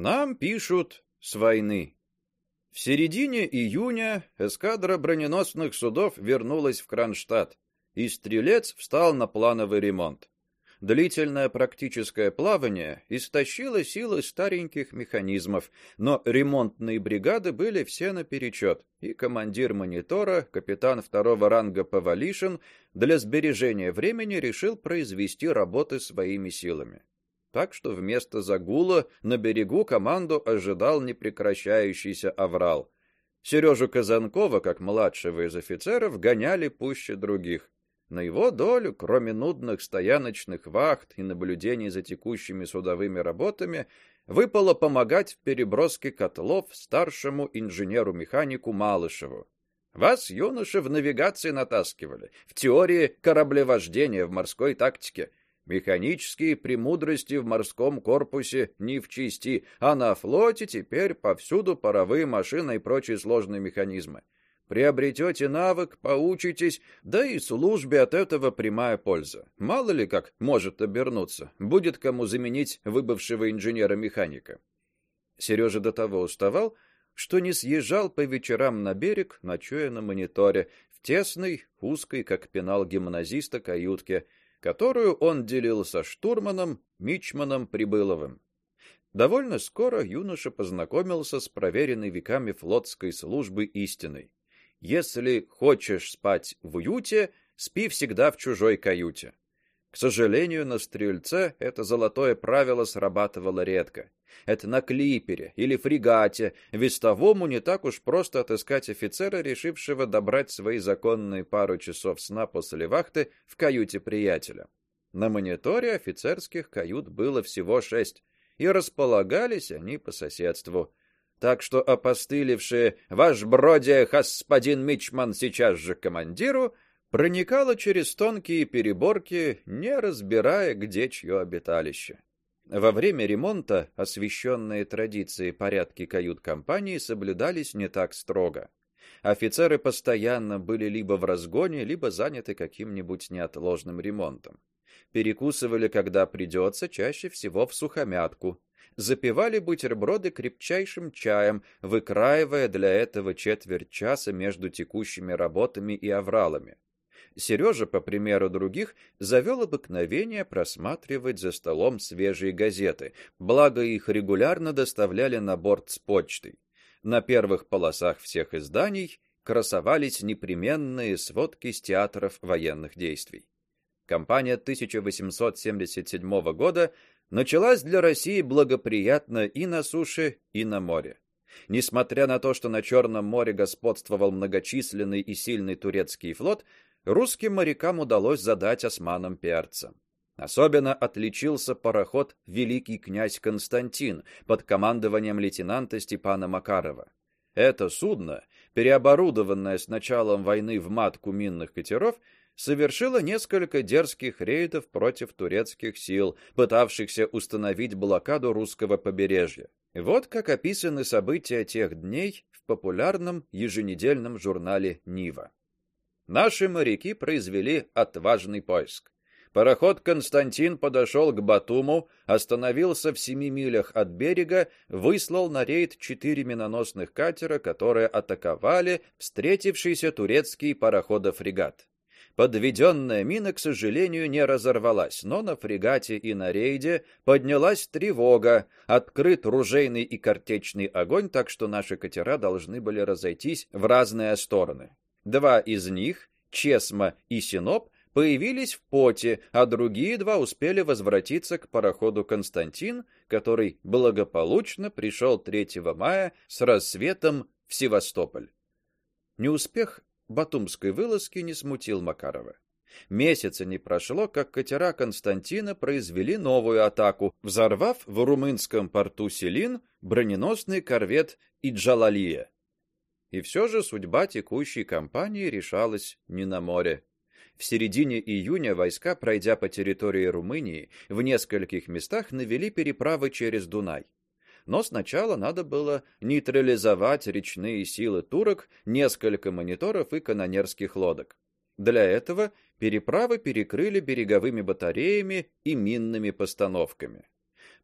Нам пишут с войны. В середине июня эскадра броненосных судов вернулась в Кронштадт, и Стрелец встал на плановый ремонт. Длительное практическое плавание истощило силы стареньких механизмов, но ремонтные бригады были все наперечет, и командир монитора, капитан второго ранга Повалишин, для сбережения времени решил произвести работы своими силами. Так что вместо загула на берегу команду ожидал непрекращающийся аврал. Сережу Казанкова, как младшего из офицеров, гоняли пуще других. На его долю, кроме нудных стояночных вахт и наблюдений за текущими судовыми работами, выпало помогать в переброске котлов старшему инженеру-механику Малышеву. Вас, юноши, в навигации натаскивали, в теории кораблевождения, в морской тактике. Механические премудрости в морском корпусе не в чести, а на флоте теперь повсюду паровые машины и прочие сложные механизмы. Приобретете навык, поучитесь, да и службе от этого прямая польза. Мало ли как может обернуться, будет кому заменить выбывшего инженера-механика. Сережа до того уставал, что не съезжал по вечерам на берег, ночуя на мониторе в тесной, узкой, как пенал гимназиста каютке, которую он делил со штурманом Мичманом Прибыловым. Довольно скоро юноша познакомился с проверенной веками флотской службы истиной. Если хочешь спать в уюте, спи всегда в чужой каюте. Сожалению, на стрельце это золотое правило срабатывало редко. Это на клипере или фрегате вестовому не так уж просто отыскать офицера, решившего добрать свои законные пару часов сна после вахты в каюте приятеля. На мониторе офицерских кают было всего шесть, и располагались они по соседству так что опостылевшее «Ваш бродя, господин Мичман, сейчас же командиру» проникало через тонкие переборки, не разбирая, где чье обиталище. Во время ремонта освященные традиции порядки кают-компании соблюдались не так строго. Офицеры постоянно были либо в разгоне, либо заняты каким-нибудь неотложным ремонтом. Перекусывали, когда придется, чаще всего в сухомятку, запивали бутерброды крепчайшим чаем, выкраивая для этого четверть часа между текущими работами и авралами. Сережа, по примеру других, завел обыкновение просматривать за столом свежие газеты, благо их регулярно доставляли на борт с почтой. На первых полосах всех изданий красовались непременные сводки с театров военных действий. Кампания 1877 года началась для России благоприятно и на суше, и на море. Несмотря на то, что на Черном море господствовал многочисленный и сильный турецкий флот, русским морякам удалось задать османам перца. Особенно отличился пароход Великий князь Константин под командованием лейтенанта Степана Макарова. Это судно, переоборудованное с началом войны в матку минных катеров, совершила несколько дерзких рейдов против турецких сил, пытавшихся установить блокаду русского побережья. Вот как описаны события тех дней в популярном еженедельном журнале Нива. Наши моряки произвели отважный поиск. Пароход Константин подошел к Батуму, остановился в семи милях от берега, выслал на рейд четыре миноносных катера, которые атаковали встретившийся турецкий пароходов-фрегат. Подведенная мина, к сожалению, не разорвалась, но на фрегате и на рейде поднялась тревога, открыт ружейный и картечный огонь, так что наши катера должны были разойтись в разные стороны. Два из них, Чесма и Синоп, появились в поте, а другие два успели возвратиться к пароходу Константин, который благополучно пришел 3 мая с рассветом в Севастополь. Неуспех батумской вылазки не смутил Макарова. Месяца не прошло, как катера Константина произвели новую атаку, взорвав в румынском порту Селин броненосный корвет Иджалалия. И все же судьба текущей кампании решалась не на море. В середине июня войска, пройдя по территории Румынии, в нескольких местах навели переправы через Дунай но сначала надо было нейтрализовать речные силы турок, несколько мониторов и канонерских лодок. Для этого переправы перекрыли береговыми батареями и минными постановками.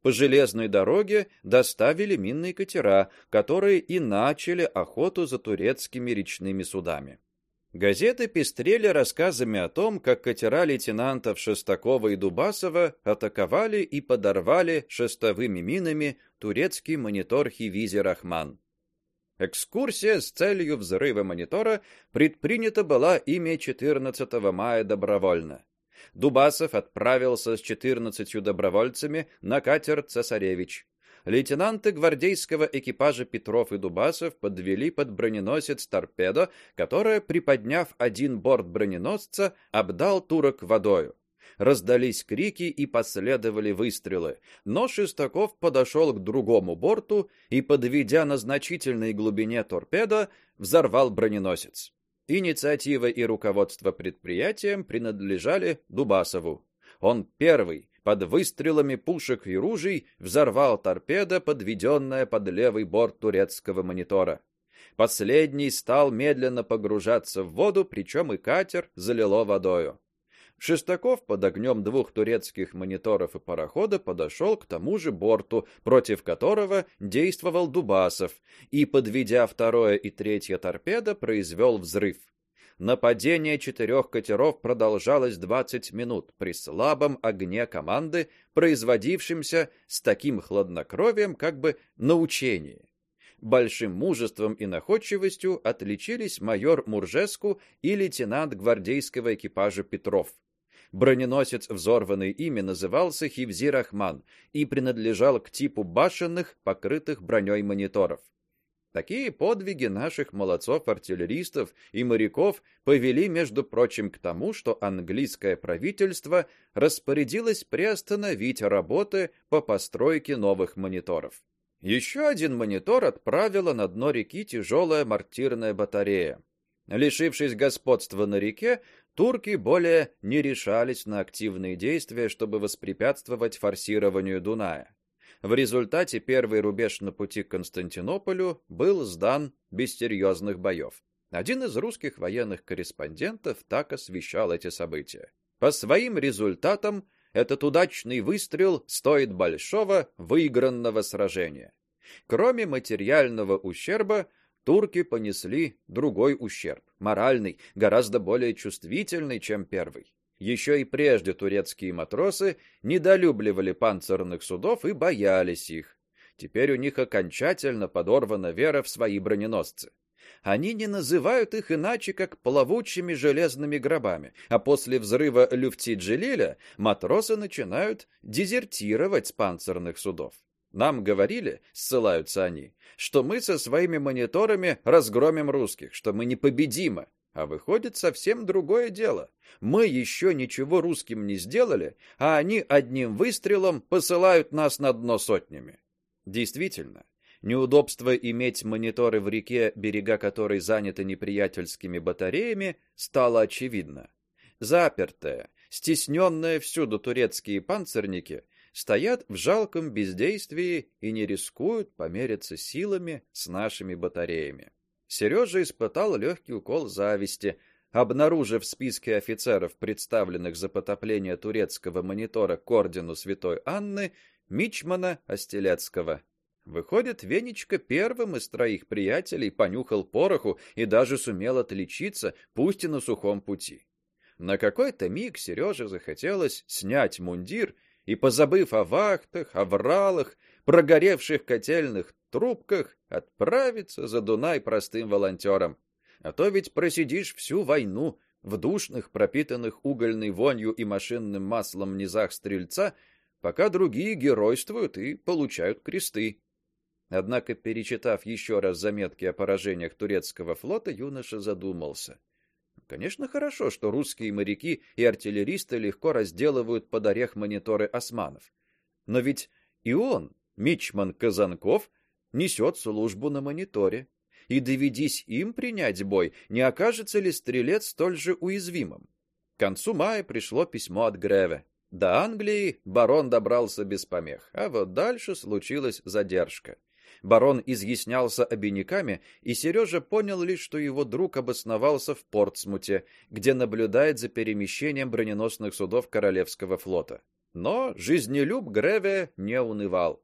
По железной дороге доставили минные катера, которые и начали охоту за турецкими речными судами. Газеты пестрели рассказами о том, как катера лейтенантов Шестакова и Дубасова атаковали и подорвали шестовыми минами турецкий монитор Хивизи Рахман. Экскурсия с целью взрыва монитора предпринята была ими 14 мая добровольно. Дубасов отправился с 14 добровольцами на катер Цесаревич. Лейтенанты гвардейского экипажа Петров и Дубасов подвели под броненосец торпедо, которая, приподняв один борт броненосца, обдал турок водою. Раздались крики и последовали выстрелы, но Шестаков подошел к другому борту и, подведя на значительной глубине торпедо, взорвал броненосец. Инициатива и руководство предприятием принадлежали Дубасову. Он первый, под выстрелами пушек и ружей, взорвал торпедо, подведенное под левый борт турецкого монитора. Последний стал медленно погружаться в воду, причем и катер залило водою. Шестаков под огнем двух турецких мониторов и парохода подошел к тому же борту, против которого действовал Дубасов, и, подведя второе и третье торпедо, произвел взрыв. Нападение четырех катеров продолжалось 20 минут при слабом огне команды, производившемся с таким хладнокровием, как бы на учении. Большим мужеством и находчивостью отличились майор Муржеску и лейтенант гвардейского экипажа Петров. Броненосец, взорванный ими, назывался Хивзи Рахман и принадлежал к типу башенных, покрытых броней мониторов. Такие подвиги наших молодцов-артиллеристов и моряков повели, между прочим, к тому, что английское правительство распорядилось приостановить работы по постройке новых мониторов. Еще один монитор отправила на дно реки тяжелая мортирная батарея. Лишившись господства на реке, турки более не решались на активные действия, чтобы воспрепятствовать форсированию Дуная. В результате первый рубеж на пути к Константинополю был сдан без серьезных боев. Один из русских военных корреспондентов так освещал эти события. По своим результатам этот удачный выстрел стоит большого выигранного сражения. Кроме материального ущерба, турки понесли другой ущерб, моральный, гораздо более чувствительный, чем первый. Еще и прежде турецкие матросы недолюбливали панцирных судов и боялись их. Теперь у них окончательно подорвана вера в свои броненосцы. Они не называют их иначе, как плавучими железными гробами, а после взрыва Люфти-Джилиля матросы начинают дезертировать с панцирных судов. Нам говорили, ссылаются они, что мы со своими мониторами разгромим русских, что мы непобедимы. А выходит совсем другое дело. Мы еще ничего русским не сделали, а они одним выстрелом посылают нас на дно сотнями. Действительно, неудобство иметь мониторы в реке, берега которой заняты неприятельскими батареями, стало очевидно. Запертые, стесненные всюду турецкие панцирники стоят в жалком бездействии и не рискуют помериться силами с нашими батареями. Сережа испытал легкий укол зависти, обнаружив в списке офицеров, представленных за потопление турецкого монитора к ордену Святой Анны, мичмана Остелецкого. Выходит, Венечка первым из троих приятелей понюхал пороху и даже сумел отличиться, пусть и на сухом пути. На какой-то миг Сереже захотелось снять мундир и, позабыв о вахтах, авралах, прогоревших котельных трубках, отправиться за Дунай простым волонтером. А то ведь просидишь всю войну в душных, пропитанных угольной вонью и машинным маслом низах Стрельца, пока другие геройствуют и получают кресты. Однако, перечитав еще раз заметки о поражениях турецкого флота, юноша задумался. Конечно, хорошо, что русские моряки и артиллеристы легко разделывают под орех мониторы османов. Но ведь и он, мичман Казанков, несет службу на мониторе. И доведись им принять бой, не окажется ли стрелец столь же уязвимым? К концу мая пришло письмо от Греве. До Англии барон добрался без помех, а вот дальше случилась задержка. Барон изъяснялся обиняками, и Сережа понял лишь, что его друг обосновался в Портсмуте, где наблюдает за перемещением броненосных судов королевского флота. Но жизнелюб Греве не унывал.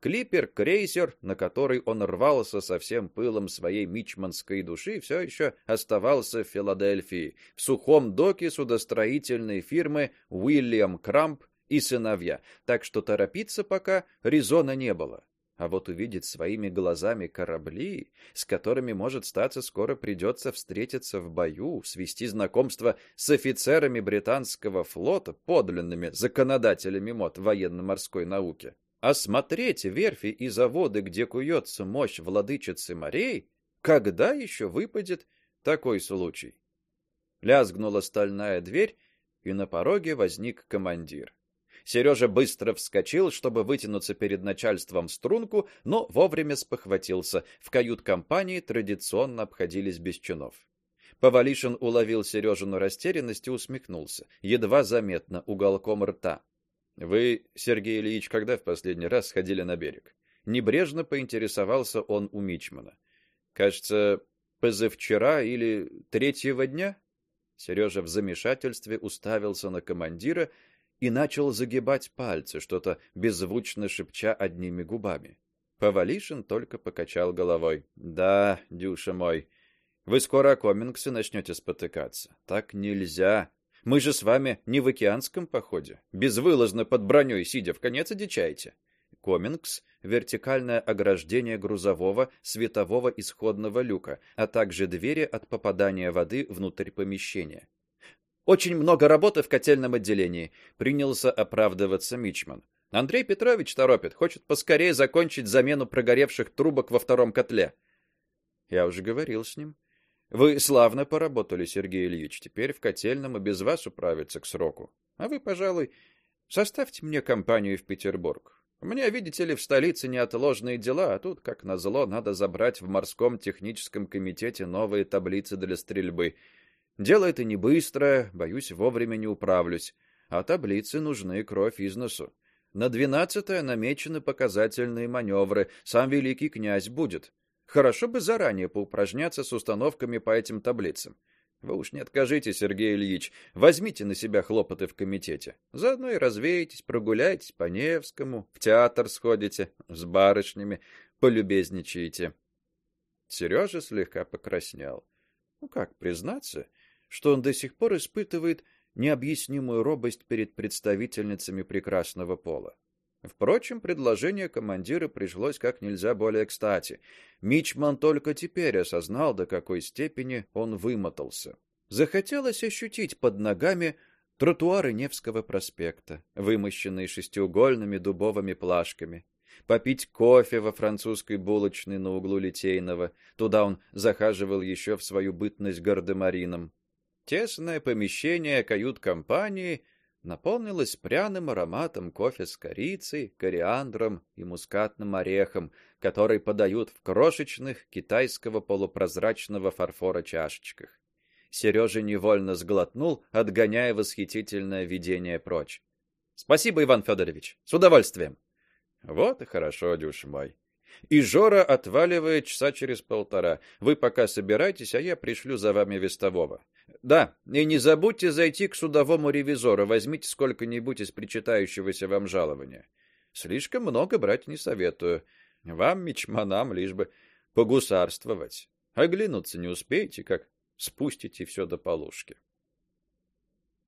Клипер-крейсер, на который он рвался со всем пылом своей мичманской души, все еще оставался в Филадельфии, в сухом доке судостроительной фирмы Уильям Крамп и сыновья, так что торопиться пока резона не было. А вот увидеть своими глазами корабли, с которыми, может статься, скоро придется встретиться в бою, свести знакомство с офицерами британского флота, подлинными законодателями мод военно-морской науки, осмотреть верфи и заводы, где куется мощь владычицы морей, когда еще выпадет такой случай? Лязгнула стальная дверь, и на пороге возник командир. Сережа быстро вскочил, чтобы вытянуться перед начальством в струнку, но вовремя спохватился. В кают-компании традиционно обходились без чинов. Повалишин уловил Сережину растерянность и усмехнулся, едва заметно уголком рта. Вы, Сергей Ильич, когда в последний раз сходили на берег? Небрежно поинтересовался он у мичмана. Кажется, позавчера или третьего дня? Сережа в замешательстве уставился на командира и начал загибать пальцы, что-то беззвучно шепча одними губами. Повалишин только покачал головой. Да, Дюша мой, вы скоро о Комингсе начнете спотыкаться. Так нельзя. Мы же с вами не в океанском походе, безвылазно под броней сидя в конец одичаете. Комингс вертикальное ограждение грузового светового исходного люка, а также двери от попадания воды внутрь помещения. Очень много работы в котельном отделении, принялся оправдываться Мичман. Андрей Петрович торопит, хочет поскорее закончить замену прогоревших трубок во втором котле. Я уже говорил с ним. Вы славно поработали, Сергей Ильич. Теперь в котельном и без вас управиться к сроку. А вы, пожалуй, составьте мне компанию в Петербург. У меня, видите ли, в столице неотложные дела, а тут, как назло, надо забрать в морском техническом комитете новые таблицы для стрельбы. Дело это не быстрое, боюсь, вовремя не управлюсь, а таблицы нужны кровь из носу. На двенадцатое намечены показательные маневры. Сам великий князь будет. Хорошо бы заранее поупражняться с установками по этим таблицам. Вы уж не откажите, Сергей Ильич, возьмите на себя хлопоты в комитете. Заодно и развеетесь, прогуляйтесь по Невскому, в театр сходите, с барышнями полюбезничаете. Сережа слегка покраснел. Ну как признаться, что он до сих пор испытывает необъяснимую робость перед представительницами прекрасного пола. Впрочем, предложение командира пришлось как нельзя более кстати. Мичман только теперь осознал, до какой степени он вымотался. Захотелось ощутить под ногами тротуары Невского проспекта, вымощенные шестиугольными дубовыми плашками, попить кофе во французской булочной на углу Литейного. Туда он захаживал еще в свою бытность гардемарином. Тесное помещение кают-компании наполнилась пряным ароматом кофе с корицей, кориандром и мускатным орехом, который подают в крошечных китайского полупрозрачного фарфора чашечках. Сережа невольно сглотнул, отгоняя восхитительное видение прочь. Спасибо, Иван Федорович. С удовольствием. Вот и хорошо, дюш мой. И Жора отваливает часа через полтора. Вы пока собирайтесь, а я пришлю за вами вестового. Да, и не забудьте зайти к судовому ревизору, возьмите сколько-нибудь из причитающегося вам жалования. Слишком много брать не советую. Вам, мичманам, лишь бы погусарствовать. Оглянуться не успеете, как спустите все до полушки.